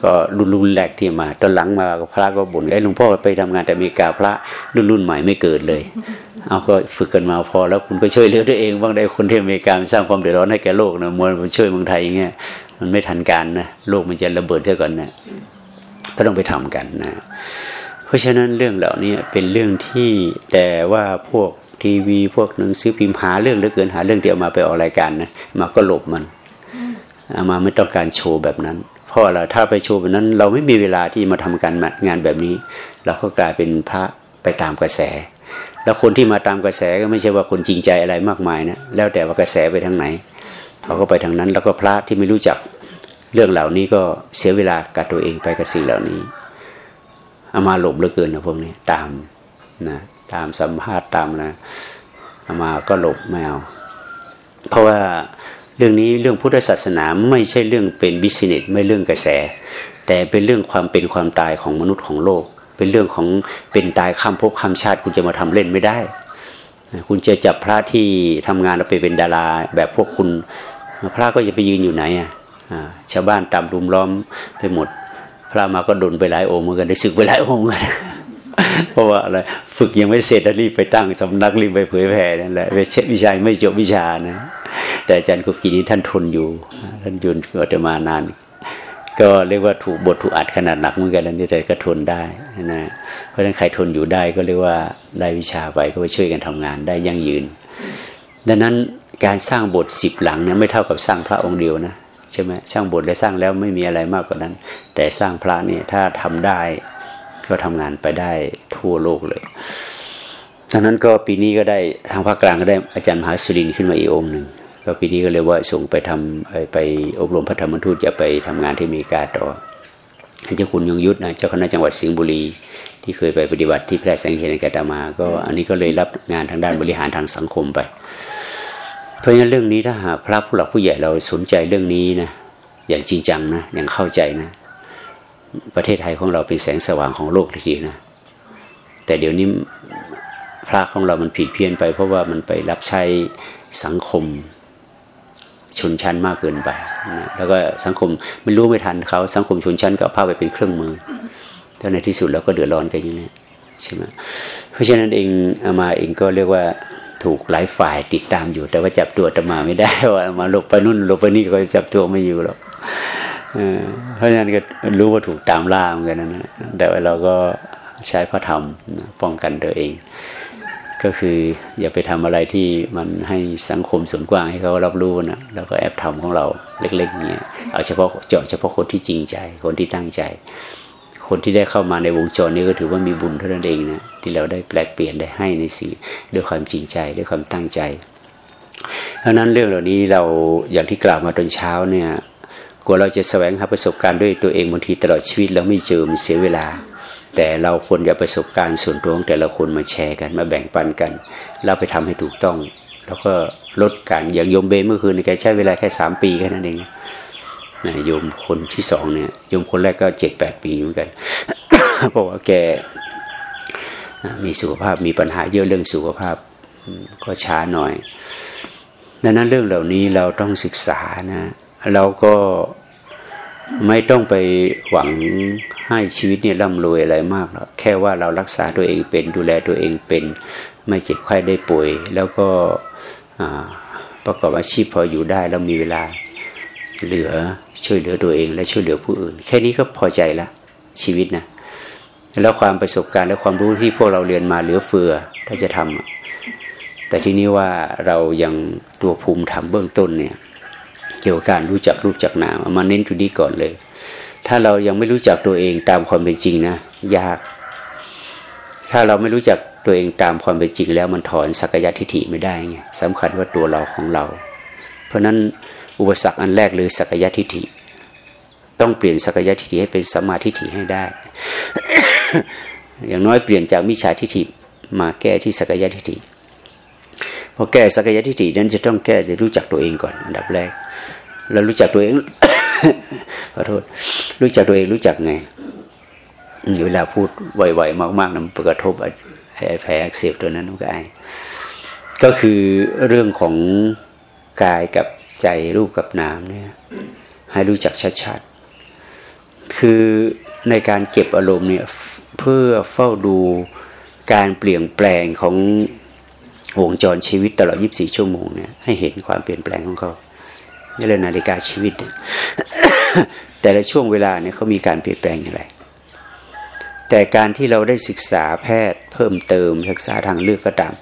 Speaker 1: ก็รุ่นรุ่นแรกที่มา ตอนหลังมาพระก็บ่นไอ้หลวงพ่อไปทำงานแต่อเมริกาพระรุ่นรุ่นใหม่ไม่เกิดเลยเอาก็ฝึกกันมาพอแล้วคุณก็ช่วยเหลือตัวเองบ้างได้คนที่อเมริกาสร้างความเดือดร้อนให้แก่โลกนะมวลมันช่วยเมืองไทยอย่างเงี้ยมันไม่ทันการนะโลกมันจะระเบิดเท่าก่อนนะก็ต้องไปทำกันนะ เพราะฉะนั้นเรื่องเหล่านี้เป็นเรื่องที่แต่ว่าพวกทีวีพวกหนังสือพิมพ์หาเรื่องเหลือเกินหาเรื่องเดียวมาไปออกรายการนะมาก็หลบมันมาไม่ต้องการโชว์แบบนั้น เพราะเราถ้าไปโชว์แบบนั้น เราไม่มีเวลาที่มาทำการงานแบบนี้ เราก็กลายเป็นพระไปตามกระแส แล้วคนที่มาตามกระแสก็ไม่ใช่ว่าคนจริงใจอะไรมากมายนะแล้วแต่ว่ากระแสไปทางไหนเขาก็ไปทางนั้น แล้วก็พระที่ไม่รู้จักเรื่องเหล่านี้ก็เสียเวลากับตัวเองไปกับสิ่งเหล่านี้เอามาหลบเหลือเกินนะพวกนี้ตามนะตามสัมภาษณ์ตามนะเอามาก็หลบไม่เอาเพราะว่าเรื่องนี้เรื่องพุทธศาสนาไม่ใช่เรื่องเป็นบิสเนสไม่เรื่องกระแส แต่เป็นเรื่องความเป็นความตายของมนุษย์ของโลก เป็นเรื่องของเป็นตายข้ามภพข้ามชาติ คุณจะมาทำเล่นไม่ได้ คุณจะจับพระที่ทำงานแล้วไปเป็นดาราแบบพวกคุณ พระก็จะไปยืนอยู่ไหนอะชาวบ้านตามรุมล้อมไปหมด พระมาก็โดนไปหลายองค์เหมือนกันได้ศึกไปหลายองค์กันเพราะว่าอะไรฝึกยังไม่เสร็จแล้วรีบไปตั้งสำนักรีบไปเผยแผ่นั่นแหละวิชาไม่จบวิชานะ แต่อาจารย์กุบกีนี้ท่านทนอยู่ ท่านยืนก็จะมานาน ก็เรียกว่าถูกบทถูกอัดขนาดหนักเหมือนกันแล้วนี่แต่ก็ทนได้นะเพราะฉะนั้นใครทนอยู่ได้ก็เรียกว่าได้วิชาไปก็ไปช่วยกันทำงานได้ยั่งยืน ดังนั้นการสร้างบทสิบหลังเนี่ยไม่เท่ากับสร้างพระองค์เดียวนะใช่ไหมสร้างบทและสร้างแล้วไม่มีอะไรมากกว่านั้น แต่สร้างพระเนี่ยถ้าทำได้ก็ทำงานไปได้ทั่วโลกเลยดังนั้นก็ปีนี้ก็ได้ทางภาคกลางก็ได้อาจารย์มหาสุรินขึ้นมาอีกองค์หนึ่ง ก็ปีนี้ก็เลยว่าส่งไปทำไปอบรมพระธรรมทูตจะไปทำงานที่อเมริกาต่อเจ้าคุณยงยุทธนะเจ้าคณะจังหวัดสิงห์บุรี ที่เคยไปปฏิบัติที่แพร่แสงเทียนกาตมา ก็อันนี้ก็เลยรับงานทางด้านบริหารทางสังคมไป เพราะฉะนั้นเรื่องนี้ถ้าหากพระผู้หลักผู้ใหญ่เราสนใจเรื่องนี้นะอย่างจริงจังนะอย่างเข้าใจนะ ประเทศไทยของเราเป็นแสงสว่างของโลกทีเดียวนะแต่เดี๋ยวนี้พระของเรามันผิดเพี้ยนไป เพราะว่ามันไปรับใช้สังคม ชนชั้นมากเกินไปนะแล้วก็สังคมไม่รู้ไม่ทันเขาสังคมชนชั้นก็พาไปเป็นเครื่องมือแต่ในที่สุดแล้วก็เดือดร้อนกันอย่างนี้ใช่ไหมเพราะฉะนั้นเองอามาเองก็เรียกว่าถูกหลายฝ่ายติดตามอยู่ แต่ว่าจับตัวตมาไม่ได้ว่ามาหลบไปนู่นหลบไปนี่ก็จับตัวไม่อยู่หรอกเพราะฉะนั้นก็รู้ว่าถูกตามล่าเหมือนกันนะแต่ว่าเราก็ใช้พระธรรมป้องกันตัวเอง ก็คืออย่าไปทำอะไรที่มันให้สังคมส่วนกว้างให้เขารับรู้นะแล้วก็แอบทำของเราเล็กๆเนี่ยเอาเฉพาะเจาะเฉพาะคนที่จริงใจ คนที่ตั้งใจ คนที่ได้เข้ามาในวงจรนี้ก็ถือว่ามีบุญเท่านั้นเองนะที่เราได้แปลกเปลี่ยนได้ให้ในสิ่งด้วยความจริงใจด้วยความตั้งใจ เพราะนั้นเรื่องเหล่านี้เราอย่างที่กล่าวมาตอนเช้าเนี่ยกลัวเราจะแสวงหาประสบการณ์ด้วยตัวเองบางทีตลอดชีวิตแล้วไม่เจอมันเสียเวลา แต่เราควรจะประสบการณ์ส่วนตัวของแต่ละคนมาแชร์กันมาแบ่งปันกัน แล้วไปทำให้ถูกต้อง แล้วก็ลดการอย่างโยมเบเมื่อคืนแกใช้เวลาแค่สามปีแค่นั้นเองนะโยมคนที่สองเนี่ยโยมคนแรกก็เจ็ดแปดปีเหมือนกันเพราะว่าแกมีสุขภาพมีปัญหาเยอะเรื่องสุขภาพก็ช้าหน่อยดังนั้นเรื่องเหล่านี้เราต้องศึกษานะเราก็ไม่ต้องไปหวัง ให้ชีวิตเนี่ยร่ำรวยอะไรมากหรอกแค่ว่าเรารักษาตัวเองเป็นดูแลตัวเองเป็น ไม่เจ็บไข้ได้ป่วย แล้วก็ประกอบอาชีพพออยู่ได้แล้วมีเวลาเหลือช่วยเหลือตัวเอง และช่วยเหลือผู้อื่น แค่นี้ก็พอใจละชีวิตนะแล้วความประสบการณ์และความรู้ที่พวกเราเรียนมาเหลือเฟือถ้าจะทำแต่ที่นี้ว่าเรายังตัวภูมิธรรมเบื้องต้นเนี่ยเกี่ยวกับการรู้จักรูปจักนามมาเน้นจุดนี้ก่อนเลย ถ้าเรายังไม่รู้จักตัวเองตามความเป็นจริงนะยาก ถ้าเราไม่รู้จักตัวเองตามความเป็นจริง แล้วมันถอนสักยะทิฏฐิไม่ได้ไงสำคัญว่าตัวเราของเรา เพราะนั้นอุปสรรคอันแรกเลยสักยะทิฏฐิ ต้องเปลี่ยนสักยะทิฏฐิให้เป็นสมาธิฏฐิให้ได้ อย่างน้อยเปลี่ยนจากมิจฉาทิฏฐิมาแก้ที่สักยะทิฏฐิพอแก้สักยะทิฏฐินั้นจะต้องแก้จะรู้จักตัวเองก่อนอันดับแรก แล้วรู้จักตัวเอง ขอโทษ รู้จักตัวเองรู้จักไงเวลาพูดไวๆมากๆนะมันกระทบไอ้แผลอักเสบตัวนั้นก็ไอก็คือเรื่องของกายกับใจรูปกับนามเนี่ยให้รู้จักชัดๆ คือในการเก็บอารมณ์เนี่ยเพื่อเฝ้าดูการเปลี่ยนแปลงของวงจรชีวิตตลอด 24 ชั่วโมงเนี่ยให้เห็นความเปลี่ยนแปลงของเขานี่เลยนาฬิกาชีวิต แต่ละช่วงเวลาเนี่ยเขามีการเปลี่ยนแปลงอย่างไร แต่การที่เราได้ศึกษาแพทย์เพิ่มเติมศึกษาทางเลือกก็ตาม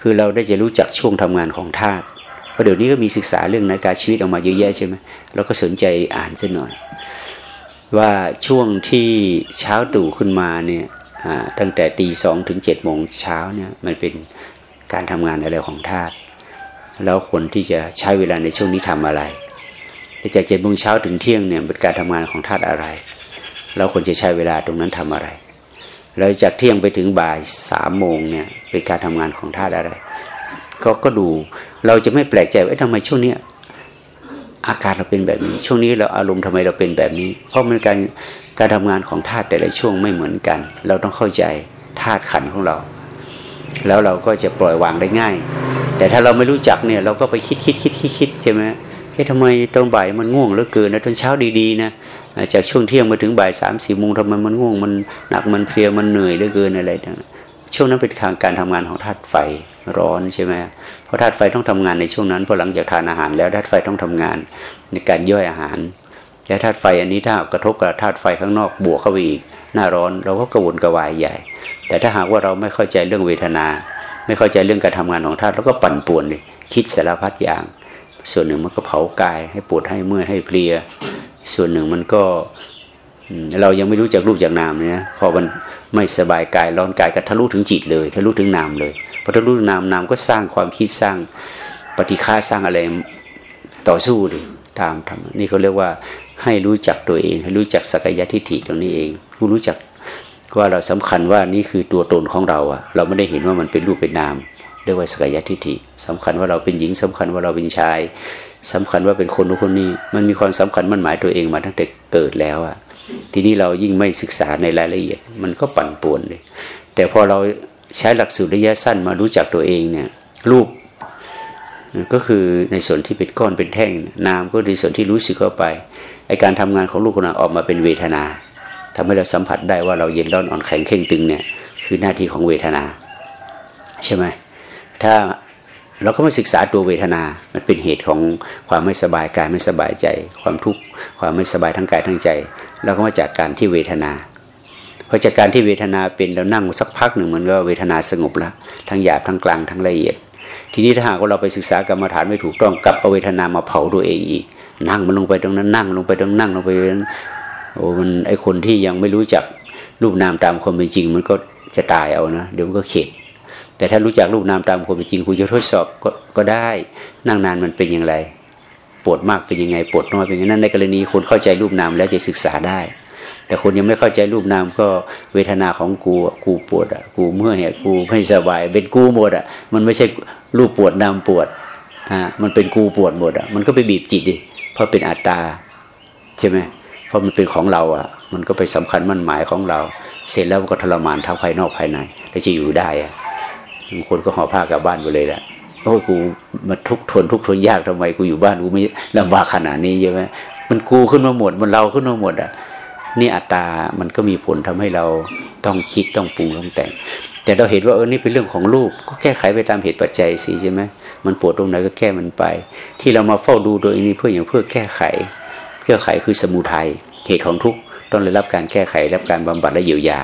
Speaker 1: คือเราได้จะรู้จักช่วงทำงานของธาตุเพราะเดี๋ยวนี้ก็มีศึกษาเรื่องนาฬิกาชีวิตออกมาเยอะแยะใช่ไหมเราก็สนใจอ่านซะหน่อย ว่าช่วงที่เช้าตู่ขึ้นมาเนี่ยตั้งแต่ตีสองถึงเจ็ดโมงเช้าเนี่ยมันเป็นการทำงานอะไรของธาตุแล้วคนที่จะใช้เวลาในช่วงนี้ทำอะไร จากเจ็ดโมงเช้าถึงเที่ยงเนี่ยเป็นการทำงานของธาตุอะไร แล้วคนจะใช้เวลาตรงนั้นทำอะไร แล้วจากเที่ยงไปถึงบ่ายสามโมงเนี่ยเป็นการทำงานของธาตุอะไร ก็ก็ดูเราจะไม่แปลกใจว่าทำไมช่วงนี้อาการเราเป็นแบบนี้ ช่วงนี้เราอารมณ์ทำไมเราเป็นแบบนี้ เพราะมันการการทำงานของธาตุแต่ละช่วงไม่เหมือนกัน เราต้องเข้าใจธาตุขันของเรา แล้วเราก็จะปล่อยวางได้ง่าย แต่ถ้าเราไม่รู้จักเนี่ยเราก็ไปคิดคิดคิดคิดคิดใช่ไหม เฮ้ยทำไมตอนบ่ายมันง่วงเหลือเกินนะตอนเช้าดีๆนะจากช่วงเที่ยงมาถึงบ่ายสามสี่โมงทำไมมันง่วงมันหนักมันเพลียมันเหนื่อยเหลือเกินอะไรต่างช่วงนั้นเป็นการการทำงานของธาตุไฟร้อนใช่ไหมเพราะธาตุไฟต้องทำงานในช่วงนั้นพอหลังจากทานอาหาร แล้วธาตุไฟต้องทำงานในการย่อยอาหารแต่ธาตุไฟอันนี้ถ้ากระทบกับธาตุไฟข้างนอกบวกเข้าไปอีกหน้าร้อนเราก็กระวนกระวายใหญ่ แต่ถ้าหากว่าเราไม่เข้าใจเรื่องเวทนา ไม่เข้าใจเรื่องการทำงานของธาตุแล้วก็ปั่นป่วนเลยคิดสารพัดอย่าง ส่วนหนึ่งมันก็เผากาย ให้ปวดให้เมื่อยให้เพลีย ส่วนหนึ่งมันก็เรายังไม่รู้จักรูปจากนามเนี่ยพอมันไม่สบายกายร้อนกายก็ทะลุถึงจิตเลยทะลุถึงนามเลยพอทะลุถึงนามนามก็สร้างความคิดสร้างปฏิฆาสร้างอะไรต่อสู้เลยตามทำนี่เขาเรียกว่าให้รู้จักตัวเอง ให้รู้จักสักยะทิฏฐิตรงนี้เองผู้รู้จักว่าเราสำคัญว่านี่คือตัวตนของเราอะเราไม่ได้เห็นว่ามันเป็นรูปเป็นนาม รียกว่าสักยะทิฏฐิสำคัญว่าเราเป็นหญิงสำคัญว่าเราเป็นชายสำคัญว่าเป็นคนนู้นคนนี้ มันมีความสำคัญมันหมายตัวเองมาตั้งแต่เกิดแล้วอะทีนี้เรายิ่งไม่ศึกษาในรายละเอียด มันก็ปั่นป่วนเลย แต่พอเราใช้หลักสูตรระยะสั้นมารู้จักตัวเองเนี่ยรูปก็คือในส่วนที่เป็นก้อนเป็นแท่ง นามก็ในส่วนที่รู้สึกเข้าไปไอการทำงานของลูกคนนั้นออกมาเป็นเวทนาทำให้เราสัมผัสได้ว่าเราเย็นร้อนอ่อนแข็งเข่งตึงเนี่ยคือหน้าที่ของเวทนา ใช่ไหม ถ้าเราก็มาศึกษาตัวเวทนา มันเป็นเหตุของความไม่สบายกายไม่สบายใจ ความทุกข์ความไม่สบายทั้งกายทั้งใจ เราก็มาจากการที่เวทนาพอจากการที่เวทนาเป็นเรานั่งสักพักหนึ่งมันก็เวทนาสงบแล้วทั้งหยาบทั้งกลางทั้งละเอียด ทีนี้ถ้าหากว่าเราไปศึกษากรรมฐานไม่ถูกต้องกลับเอาเวทนามาเผาตัวเองอีก นั่งมันลงไปตรงนั้นนั่งลงไปตรงนั่งลงไปนั้นโอ้มันไอคนที่ยังไม่รู้จักรูปนามตามความเป็นจริง มันก็จะตายเอานะเดี๋ยวมันก็เข็ด แต่ถ้ารู้จักรูปนามตามความเป็นจริงคุณจะทดสอบก็ก็ได้นั่งนานมันเป็นอย่างไรปวดมากเป็นยังไงปวดน้อยเป็นยังไงนั่นในกรณีคนเข้าใจรูปนามแล้วจะศึกษาได้ แต่คนยังไม่เข้าใจรูปนามก็เวทนาของกูกูปวดอะกูเมื่อยอะกูไม่สบาย เป็นกูหมดอะมันไม่ใช่รูปปวดนามปวดอ่ามันเป็นกูปวดหมดอะมันก็ไปบีบจิตดิเพราะเป็นอัตตาใช่ไหมเพราะมันเป็นของเราอะ มันก็ไปสำคัญมั่นหมายของเรา เสร็จแล้วก็ทรมานทั้งภายนอกภายในแล้วจะอยู่ได้อะ บางคนก็ห่อผ้ากลับบ้านไปเลยแหละโอ้กูมาทุกทนทุกทนยากทำไมกูอยู่บ้านกูไม่ลำบากขนาดนี้ใช่ไหมมันกูขึ้นมาหมด มันเราขึ้นมาหมดอะนี่อัตตา มันก็มีผลทำให้เราต้องคิดต้องปรุงต้องแต่ง แต่เราเห็นว่าเออนี่เป็นเรื่องของรูป ก็แก้ไขไปตามเหตุปัจจัยสิใช่ไหมมันปวดตรงไหนก็แก้มันไป ที่เรามาเฝ้าดูโดยนี้เพื่ออย่างเพื่อแก้ไข แก้ไขคือสมุทัยเหตุของทุกข์ต้องได้รับการแก้ไขรับการบำบัดและเยียวยา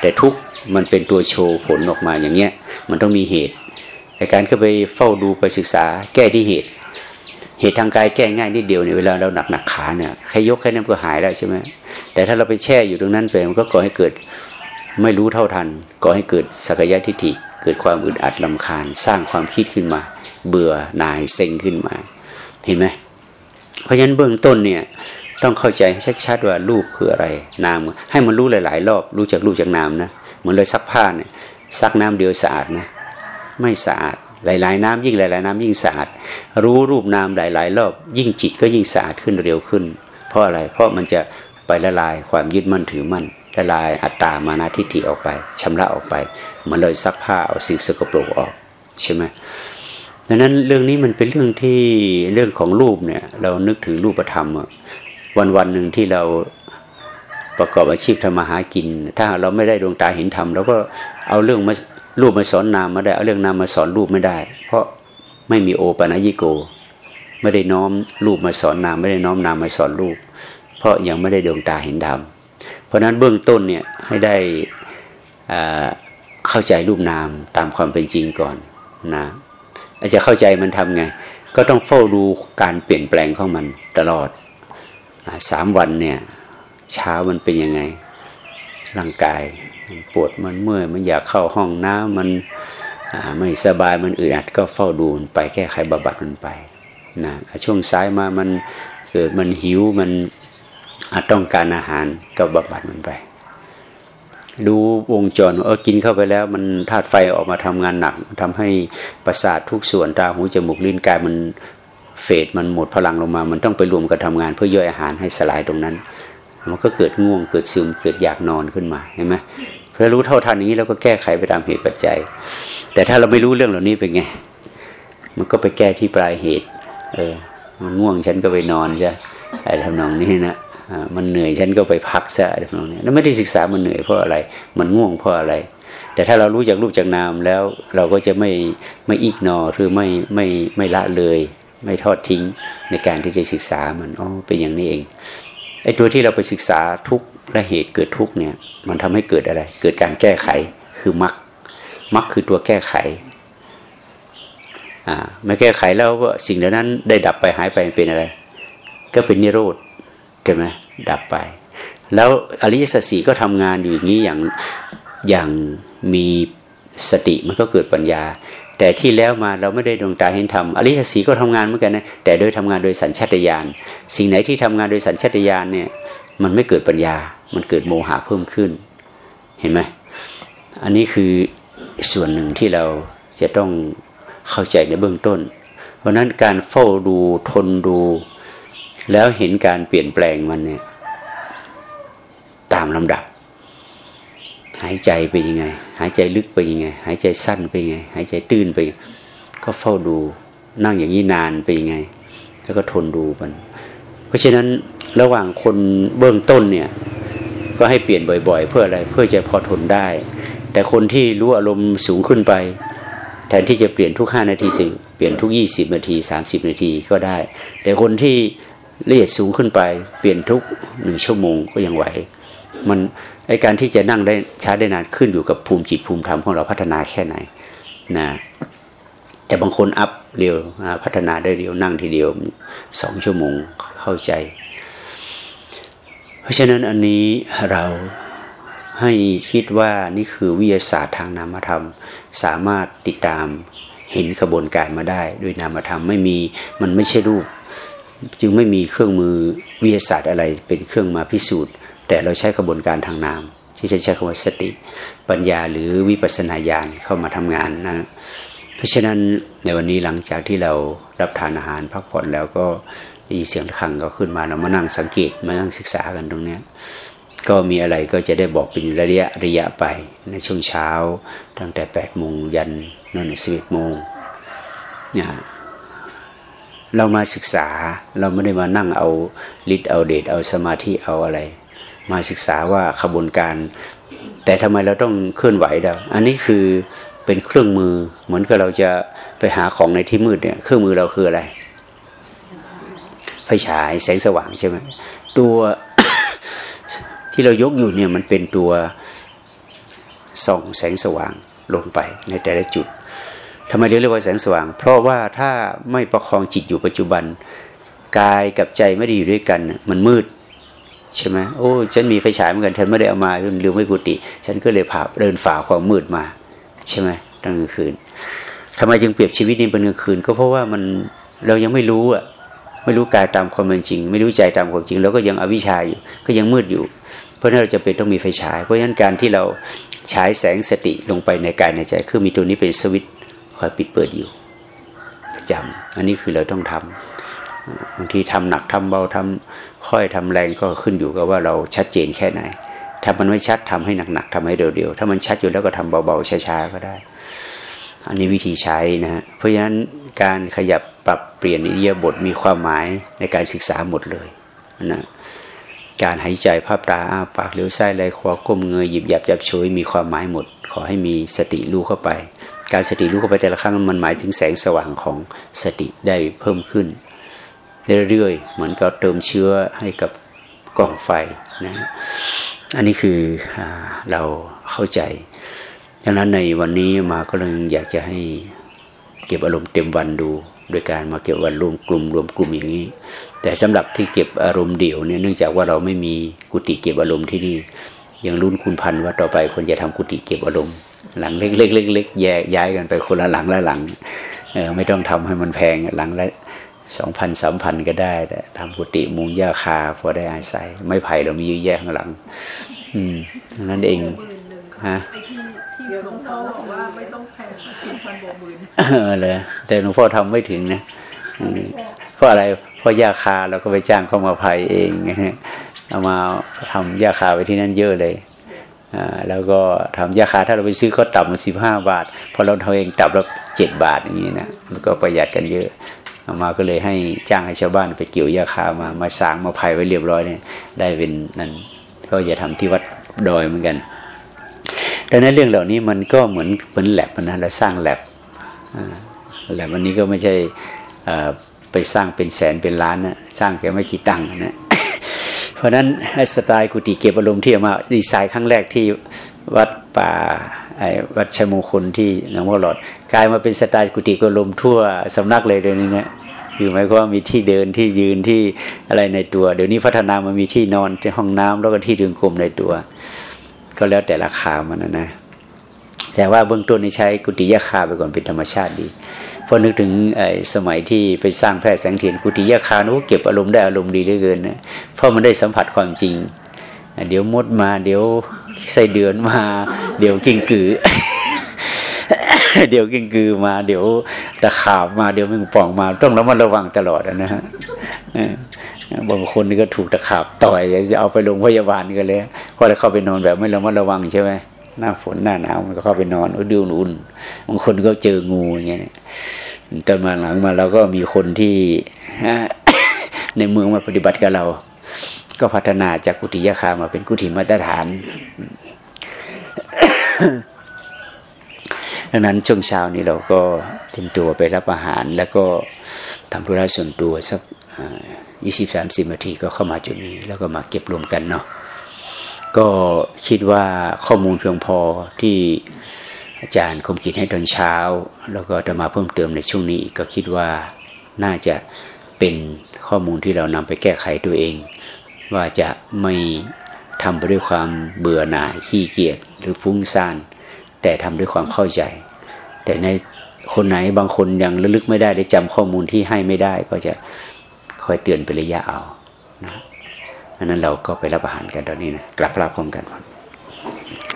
Speaker 1: แต่ทุกข์มันเป็นตัวโชว์ผลออกมาอย่างเงี้ย มันต้องมีเหตุในการเข้าไปเฝ้าดูไปศึกษา แก้ที่เหตุ เหตุทางกายแก้ง่ายนิดเดียวเนี่ยเวลาเราหนักหนักขาเนี่ยแค่ยกแค่นั้นก็หายแล้วใช่ไหมแต่ถ้าเราไปแช่อยู่ตรงนั้นไปมันก็ก่อให้เกิดไม่รู้เท่าทัน ก่อให้เกิดสักยะทิฏฐิเกิดความอึดอัดลำคาญ สร้างความคิดขึ้นมา เบื่อหน่ายเซ็งขึ้นมา เห็นไหมเพราะฉะนั้นเบื้องต้นเนี่ยต้องเข้าใจชัดๆว่ารูปคืออะไร นามให้มันรู้หลาย ๆ รอบรู้จากรูปจากนามนะ เหมือนเลยซักผ้าเนี่ยซักน้ำเดียวสะอาดนะไม่สะอาดหลาย ๆ น้ำยิ่งหลาย ๆ น้ำยิ่งสะอาด รู้รูปนามหลาย ๆ รอบ ยิ่งจิตก็ยิ่งสะอาดขึ้นเร็วขึ้น เพราะอะไรเพราะมันจะไปละลายความยึดมั่นถือมั่นละลายอัตตามานาทิฏฐิออกไปชำระออกไป เหมือนเลยซักผ้าเอาสิ่งสกปรกออกใช่ไหมดังนั้นเรื่องนี้มันเป็นเรื่องที่เรื่องของรูปเนี่ยเรานึกถึงรูปธรรมวันวันหนึ่งที่เรา ประกอบอาชีพทำมาหากิน ถ้าเราไม่ได้ดวงตาเห็นธรรมเราก็เอาเรื่องมารูปมาสอนนามมาได้ เอาเรื่องนามมาสอนรูปไม่ได้ เพราะไม่มีโอปัญญิโก ไม่ได้น้อมรูปมาสอนนาม ไม่ได้น้อมนามมาสอนรูป เพราะยังไม่ได้ดวงตาเห็นธรรมเพราะนั้นเบื้องต้นเนี่ยให้ได้เข้าใจรูปนามตามความเป็นจริงก่อนนะอาจจะเข้าใจมันทำไง ก็ต้องเฝ้าดูการเปลี่ยนแปลงของมันตลอดสามวันเนี่ย เช้ามันเป็นยังไง ร่างกายปวดมันเมื่อยมันอยากเข้าห้องน้ำมันไม่สบายมันอึดอัดก็เฝ้าดูมันไปแก้ไขบำบัดมันไปนะช่วงซ้ายมามันเกิดมันหิวมันอาจต้องการอาหารก็บำบัดมันไป ดูวงจรเออกินเข้าไปแล้ว มันธาตุไฟออกมาทำงานหนักทำให้ประสาททุกส่วนตาหูจมูกลิ้นกายมันเฟดมันหมดพลังลงมา มันต้องไปรวมกันทำงานเพื่อย่อยอาหารให้สลายตรงนั้น มันก็เกิดง่วงเกิดซึมเกิดอยากนอนขึ้นมาเห็นไหมเพื่อรู้เท่าทันนี้แล้วก็แก้ไขไปตามเหตุปัจจัย แต่ถ้าเราไม่รู้เรื่องเหล่านี้เป็นไง มันก็ไปแก้ที่ปลายเหตุ เออ มันง่วงฉันก็ไปนอนใช่ไอ้ทำนองนี้นะมันเหนื่อยฉันก็ไปพักซะอะไรทำนองนี้แล้วไม่ได้ศึกษามันเหนื่อยเพราะอะไร มันง่วงเพราะอะไร แต่ถ้าเรารู้จากรูปจากนามแล้วเราก็จะไม่ไม่อีกนอคือไม่ไม่ไม่ละเลย ไม่ทอดทิ้งในการที่จะศึกษามันอ๋อเป็นอย่างนี้เอง อ้ตัวที่เราไปศึกษาทุกและเหตุเกิดทุกเนี่ย มันทำให้เกิดอะไร เกิดการแก้ไขคือมรรคมรรคคือตัวแก้ไขอ่าไม่แก้ไขแล้วสิ่งเหล่านั้นได้ดับไปหายไปเป็นอะไร ก็เป็นนิโรธใช่ไหมดับไป แล้วอริยสัจสีก็ทำงานอยู่อย่างนี้อย่างอย่างมีสติมันก็เกิดปัญญา แต่ที่แล้วมาเราไม่ได้ดวงตาเห็นธรรมอริยสีก็ทำงานเหมือนกันนะแต่โดยทำงานโดยสัญชาตญาณสิ่งไหนที่ทำงานโดยสัญชาตญาณเนี่ยมันไม่เกิดปัญญา มันเกิดโมหะเพิ่มขึ้น เห็นไหมอันนี้คือส่วนหนึ่งที่เราจะต้องเข้าใจในเบื้องต้น เพราะนั้นการเฝ้าดูทนดู แล้วเห็นการเปลี่ยนแปลงมันเนี่ยตามลำดับ หายใจไปยังไง หายใจลึกไปยังไง หายใจสั้นไปยังไง หายใจตื้นไป ก็เฝ้าดูนั่งอย่างนี้นานไปยังไง แล้วก็ทนดูมัน เพราะฉะนั้นระหว่างคนเบื้องต้นเนี่ยก็ให้เปลี่ยนบ่อย ๆ เพื่ออะไรเพื่อจะพอทนได้ แต่คนที่รู้อารมณ์สูงขึ้นไป แทนที่จะเปลี่ยนทุก 5 นาทีสิเปลี่ยนทุก 20 นาที 30 นาทีก็ได้ แต่คนที่ละเอียดสูงขึ้นไป เปลี่ยนทุกหนึ่งชั่วโมงก็ยังไหว มันไอการที่จะนั่งได้ช้าได้นานขึ้นอยู่กับภูมิจิตภูมิธรรมของเราพัฒนาแค่ไหนนะแต่บางคนอัพเร็วพัฒนาได้เร็วนั่งทีเดียวสองชั่วโมงเข้าใจ เพราะฉะนั้นอันนี้เราให้คิดว่านี่คือวิทยาศาสตร์ทางนามธรรม สามารถติดตามเห็นกระบวนการมาได้ด้วยนามธรรมไม่มีมันไม่ใช่รูป จึงไม่มีเครื่องมือวิทยาศาสตร์อะไรเป็นเครื่องมาพิสูจน์ แต่เราใช้กระบวนการทางนามที่จะใช้คำว่าสติ ปัญญาหรือวิปัสนาญาณเข้ามาทำงานนะเพราะฉะนั้นในวันนี้หลังจากที่เรารับทานอาหารพักผ่อนแล้วก็มีเสียงขังก็ขึ้นมาเรามานั่งสังเกตมานั่งศึกษากันตรงเนี้ยก็มีอะไรก็จะได้บอกเป็นระยะระยะไปในช่วงเช้า ตั้งแต่8ปดโมงยันนั่นสิบเอ็ดโมงเนี่ยเรามาศึกษาเราไม่ได้มานั่งเอาฤทธิ์เอาเดชเอาสมาธิเอาอะไร มาศึกษาว่าขบวนการ แต่ทำไมเราต้องเคลื่อนไหวเดาอันนี้คือเป็นเครื่องมือเหมือนกับเราจะไปหาของในที่มืดเนี่ยเครื่องมือเราคืออะไรไฟฉายแสงสว่างใช่ไหมตัวที่เรายกอยู่เนี่ยมันเป็นตัวส่องแสงสว่างลงไปในแต่ละจุดทำไมเรียกว่าแสงสว่าง เพราะว่าถ้าไม่ประคองจิตอยู่ปัจจุบันกายกับใจไม่ได้อยู่ด้วยกันมันมืด ใช่ไหมโอ้ฉันมีไฟฉายเหมือนกันฉันไม่ได้เอามาลืมไม่กุฏิฉันก็เลยผ่าเดินฝ่าความมืดมา ใช่ไหมกลางคืนทำไมจึงเปรียบชีวิตนี้เป็นกลางคืน ก็เพราะว่ามันเรายังไม่รู้อะไม่รู้กายตามความเป็นจริง ไม่รู้ใจตามความจริง แล้วก็ยังอวิชชาอยู่ก็ยังมืดอยู่ เพราะนั้นเราจะเป็นต้องมีไฟฉาย เพราะฉะนั้นการที่เราฉายแสงสติลงไปในกายในใจ คือมีตัวนี้เป็นสวิตคอยปิดเปิดอยู่ประจำอันนี้คือเราต้องทำบางทีทำหนักทำเบาทำ ค่อยทำแรงก็ขึ้นอยู่กับว่าเราชัดเจนแค่ไหน ถ้ามันไม่ชัดทำให้หนักๆทำให้เร็วๆถ้ามันชัดอยู่แล้วก็ทำเบาๆช้าๆก็ได้ อันนี้วิธีใช้นะฮะเพราะฉะนั้นการขยับปรับเปลี่ยนอิริยาบถมีความหมายในการศึกษาหมดเลยนะการหายใจภาพตาอ้าปากเลี้ยวซ้ายไหลขวาก้มเงยหยิบหยับจับโชยมีความหมายหมด ขอให้มีสติรู้เข้าไป การสติรู้เข้าไปแต่ละครั้งมันหมายถึงแสงสว่างของสติได้เพิ่มขึ้น เรื่อยๆ เหมือนกับเติมเชื้อให้กับกล่องไฟนะอันนี้คือเราเข้าใจดังนั้นในวันนี้มาก็เลยอยากจะให้เก็บอารมณ์เต็มวันดู โดยการมาเก็บวันรวมกลุ่มรวมกลุ่มอย่างนี้ แต่สำหรับที่เก็บอารมณ์เดี่ยวเนี่ยเนื่องจากว่าเราไม่มีกุฏิเก็บอารมณ์ที่นี่ยังรุ่นคุณพันว่าต่อไปคนจะทำกุฏิเก็บอารมณ์ หลังเล็กๆเล็กๆแยกย้ายกันไปคนละหลังละหลังไม่ต้องทำให้มันแพงหลังละ สองพันสามพันก็ได้แต่ทำกุฏิมุงหญ้าคาพอได้อาศัย ไม่ไผ่เรามีเยอะแยะข้างหลัง อืมนั่นเองฮะ
Speaker 2: ไอ้ที่ที่หลวงพ่อบอกว่าไม่ต้องแพงกินพันโบหมื่น
Speaker 1: เออเลยแต่หลวงพ่อทำไม่ถึงนะอืมเพราะอะไรเพราะยาคาเราก็ไปจ้างเข้ามาภัยเองเอามาทำยาคาไปที่นั่นเยอะเลยอ่าแล้วก็ทำยาคาถ้าเราไปซื้อเขาตับมาสิบห้าบาทพอเราทำเองตับละเจ็ดบาทอย่างนี้นะมันก็ประหยัดกันเยอะเอา มาก็เลยให้จ้างให้ชาวบ้านไปเกี่ยวยาคามามาสางมาภัยไว้เรียบร้อยเนี่ยได้เป็นนั้นก็จะทำที่วัดดอยเหมือนกันดังนั้นเรื่องเหล่านี้มันก็เหมือนเหมือนแลบนะเราสร้างแลบแลบวันนี้ก็ไม่ใช่ไปสร้างเป็นแสนเป็นล้านนะสร้างแค่ไม่กี่ตังค์นะเพราะฉะนั้นสไตล์กุฏิเก็บอารมณ์ที่มาดีไซน์ครั้งแรกที่วัดป่า ไอ้วัดชัยมงคลที่หนองบัวหลอดกลายมาเป็นสไตล์กุฏิก็บอารมทั่วสำนักเลยเดี๋ยวนี้นะคือหมายความว่ามีที่เดินที่ยืนที่อะไรในตัว เดี๋ยวนี้พัฒนามามีที่นอนที่ห้องน้ำแล้วก็ที่ดึงกลมในตัว ก็แล้วแต่ราคามันนะนะ แต่ว่าเบื้องต้นนี่ใช้กุฏิยาคาไปก่อนเป็นธรรมชาติดีพอนึกถึงไอ้สมัยที่ไปสร้างแพร่แสงเทียนกุฏิยาคานุเก็บอารมณ์ได้อารมณ์ดีเหลือเกินนะเพราะมันได้สัมผัสความจริง เดี๋ยวมดมาเดี๋ยว ไส้เดือนมา เดี๋ยวกิ้งกือ เดี๋ยวกิ้งกือมา เดี๋ยวตะขาบมาเดี๋ยวแมงป่องมา ต้องระมัดระวังตลอดนะฮะบางคนนี่ก็ถูกตะขาบต่อยจะเอาไปโรงพยาบาลกันเลยเพราะเราเข้าไปนอนแบบไม่ระมัดระวังใช่ไหมหน้าฝนหน้าหนาวมันก็เข้าไปนอนดูอุ่นบางคนก็เจองูอย่างเงี้ยแต่มาหลังมาเราก็มีคนที่ในเมืองมาปฏิบัติกับเรา ก็พัฒนาจากกุฏิยาคามาเป็นกุฏิมาตรฐาน ดังนั้นช่วงเช้านี้เราก็เตรียมตัวไปรับอาหาร แล้วก็ทำธุระส่วนตัวสักยี่สิบสามสิบนาทีก็เข้ามาจุดนี้ แล้วก็มาเก็บรวมกันเนาะก็คิดว่าข้อมูลเพียงพอที่อาจารย์คมกิจให้ตอนเช้า แล้วก็จะมาเพิ่มเติมในช่วงนี้ก็คิดว่าน่าจะเป็นข้อมูลที่เรานำไปแก้ไขตัวเอง ว่าจะไม่ทำไปด้วยความเบื่อหน่ายขี้เกียจหรือฟุ้งซ่าน แต่ทำด้วยความเข้าใจ แต่ในคนไหนบางคนยังระลึกไม่ได้ได้จำข้อมูลที่ให้ไม่ได้ ก็จะคอยเตือนเป็นระยะเอานะอันนั้นเราก็ไปรับอาหารกันตอนนี้นะกลับลาพร้อมกัน